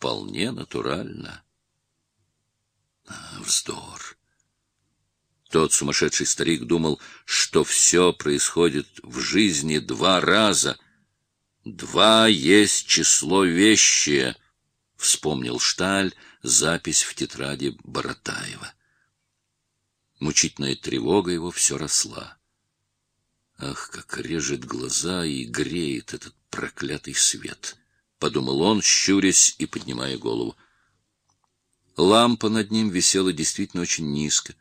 вполне натурально. Вздор. Тот сумасшедший старик думал, что все происходит в жизни два раза. Два есть число вещие, — вспомнил Шталь запись в тетради Боротаева. Мучительная тревога его все росла. Ах, как режет глаза и греет этот проклятый свет! — подумал он, щурясь и поднимая голову. Лампа над ним висела действительно очень низко.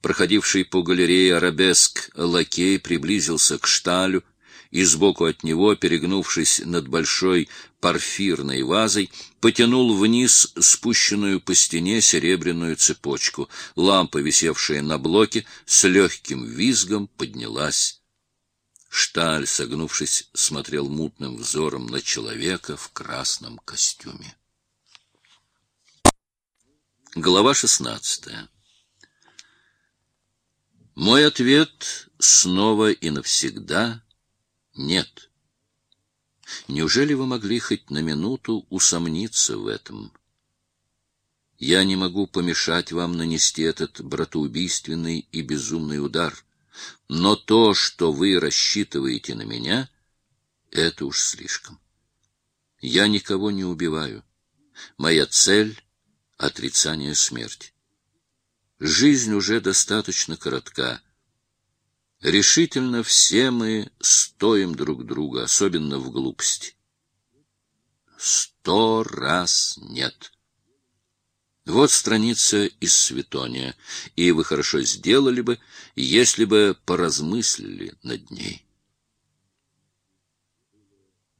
Проходивший по галерее арабеск лакей приблизился к шталю, и сбоку от него, перегнувшись над большой парфирной вазой, потянул вниз спущенную по стене серебряную цепочку. Лампа, висевшая на блоке, с легким визгом поднялась. Шталь, согнувшись, смотрел мутным взором на человека в красном костюме. Глава шестнадцатая Мой ответ снова и навсегда нет. Неужели вы могли хоть на минуту усомниться в этом? Я не могу помешать вам нанести этот братоубийственный и безумный удар, но то, что вы рассчитываете на меня, это уж слишком. Я никого не убиваю. Моя цель — отрицание смерти. Жизнь уже достаточно коротка, Решительно все мы стоим друг друга, особенно в глупости. Сто раз нет. Вот страница из Светония, и вы хорошо сделали бы, если бы поразмыслили над ней.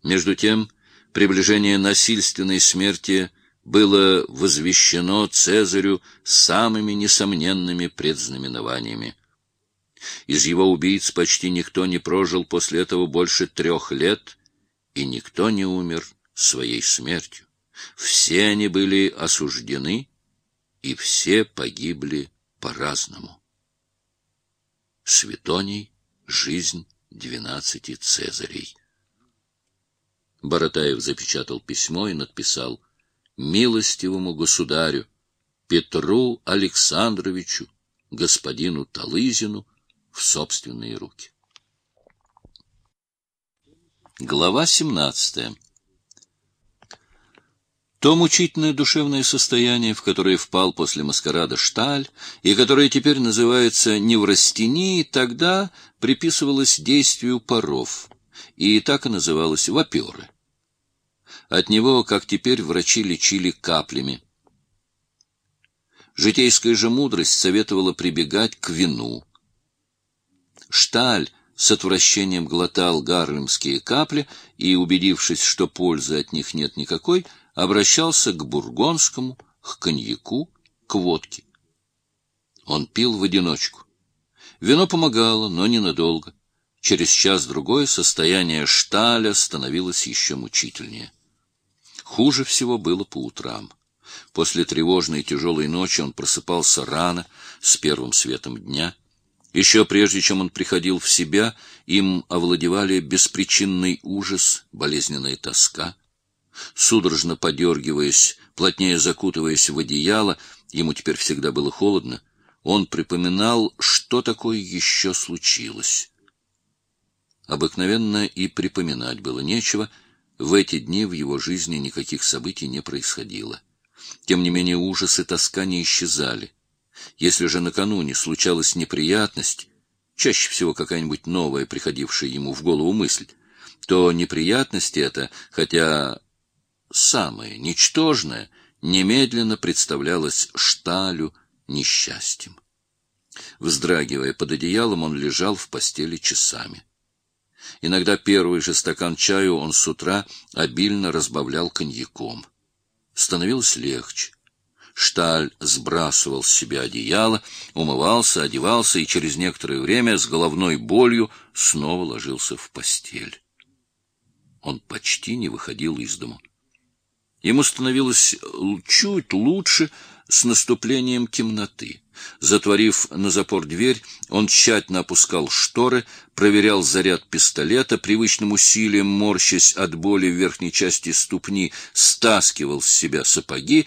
Между тем, приближение насильственной смерти было возвещено Цезарю самыми несомненными предзнаменованиями. Из его убийц почти никто не прожил после этого больше трех лет, и никто не умер своей смертью. Все они были осуждены, и все погибли по-разному. Светоний. Жизнь двенадцати Цезарей. Боротаев запечатал письмо и надписал «Милостивому государю, Петру Александровичу, господину Талызину, в собственные руки. Глава 17. То мучительное душевное состояние, в которое впал после маскарада Шталь, и которое теперь называется неврастенией, тогда приписывалось действию паров, и так и называлось ваперы. От него, как теперь, врачи лечили каплями. Житейская же мудрость советовала прибегать к вину, Шталь с отвращением глотал гарлемские капли и, убедившись, что пользы от них нет никакой, обращался к бургонскому, к коньяку, к водке. Он пил в одиночку. Вино помогало, но ненадолго. Через час-другой состояние Шталя становилось еще мучительнее. Хуже всего было по утрам. После тревожной и тяжелой ночи он просыпался рано, с первым светом дня — еще прежде, чем он приходил в себя, им овладевали беспричинный ужас, болезненная тоска. Судорожно подергиваясь, плотнее закутываясь в одеяло, ему теперь всегда было холодно, он припоминал, что такое еще случилось. Обыкновенно и припоминать было нечего, в эти дни в его жизни никаких событий не происходило. Тем не менее ужас и тоска не исчезали. Если же накануне случалась неприятность, чаще всего какая-нибудь новая, приходившая ему в голову мысль, то неприятность эта, хотя самая ничтожная, немедленно представлялась шталю несчастьем. Вздрагивая под одеялом, он лежал в постели часами. Иногда первый же стакан чаю он с утра обильно разбавлял коньяком. Становилось легче. Шталь сбрасывал с себя одеяло, умывался, одевался и через некоторое время с головной болью снова ложился в постель. Он почти не выходил из дому. Ему становилось чуть лучше, с наступлением темноты. Затворив на запор дверь, он тщательно опускал шторы, проверял заряд пистолета, привычным усилием, морщась от боли в верхней части ступни, стаскивал с себя сапоги